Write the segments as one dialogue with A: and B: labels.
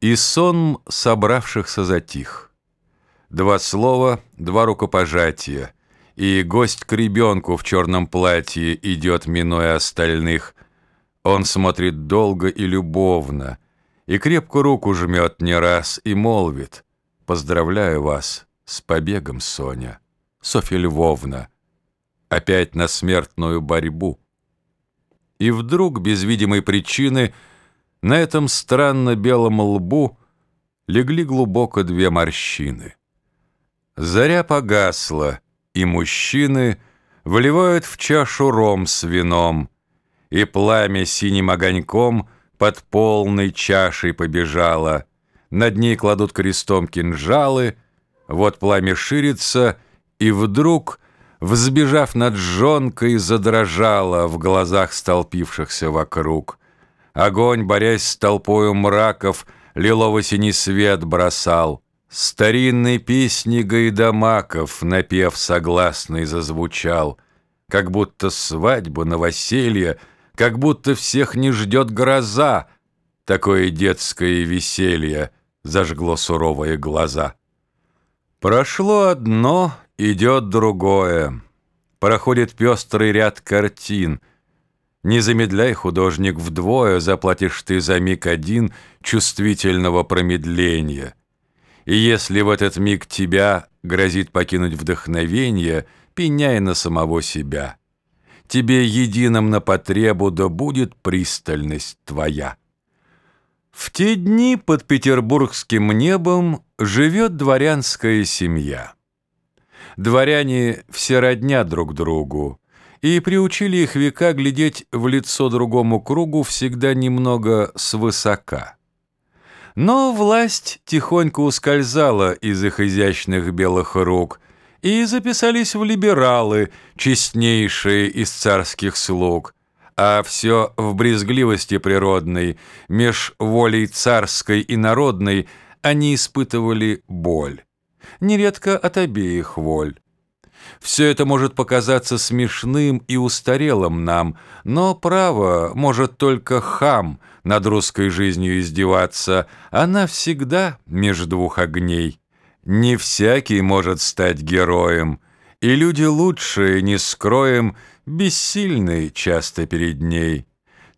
A: И сон собравшихся затих. Два слова, два рукопожатия, и гость к ребенку в черном платье идет, минуя остальных. Он смотрит долго и любовно, и крепко руку жмет не раз и молвит «Поздравляю вас с побегом, Соня, Софья Львовна, опять на смертную борьбу». И вдруг, без видимой причины, — на этом странно белом лбу легли глубоко две морщины. Заря погасла, и мужчины выливают в чашу ром с вином, и пламя синим огоньком под полной чашей побежало. Над ней кладут крестом кинжалы, вот пламя ширится, и вдруг, взбежав над жонкой, задрожало в глазах столпившихся вокруг — Огонь, борясь с толпою мраков, лилово-синий свет бросал. Старинной песни гайдамаков напев согласный зазвучал. Как будто свадьба, новоселье, как будто всех не ждет гроза. Такое детское веселье зажгло суровые глаза. Прошло одно, идет другое. Проходит пестрый ряд картин — не замедляй, художник, вдвое заплатишь ты за миг один чувствительного промедления. И если в этот миг тебя грозит покинуть вдохновение, пеняй на самого себя. Тебе единым на потребу да будет пристальность твоя. В те дни под петербургским небом живет дворянская семья. Дворяне все родня друг другу, и приучили их века глядеть в лицо другому кругу всегда немного свысока. Но власть тихонько ускользала из их изящных белых рук, и записались в либералы, честнейшие из царских слуг, а все в брезгливости природной, меж волей царской и народной они испытывали боль, нередко от обеих воль. Все это может показаться смешным и устарелым нам, но право может только хам над русской жизнью издеваться. Она всегда между двух огней. Не всякий может стать героем, и люди лучшие, не скроем, бессильны часто перед ней.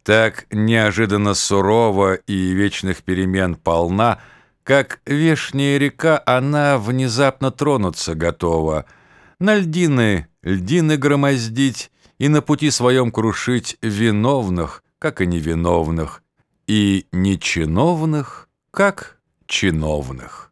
A: Так неожиданно сурова и вечных перемен полна, как вешняя река она внезапно тронуться готова — на льдины льдины громоздить и на пути своем крушить виновных, как и невиновных, и нечиновных, как чиновных.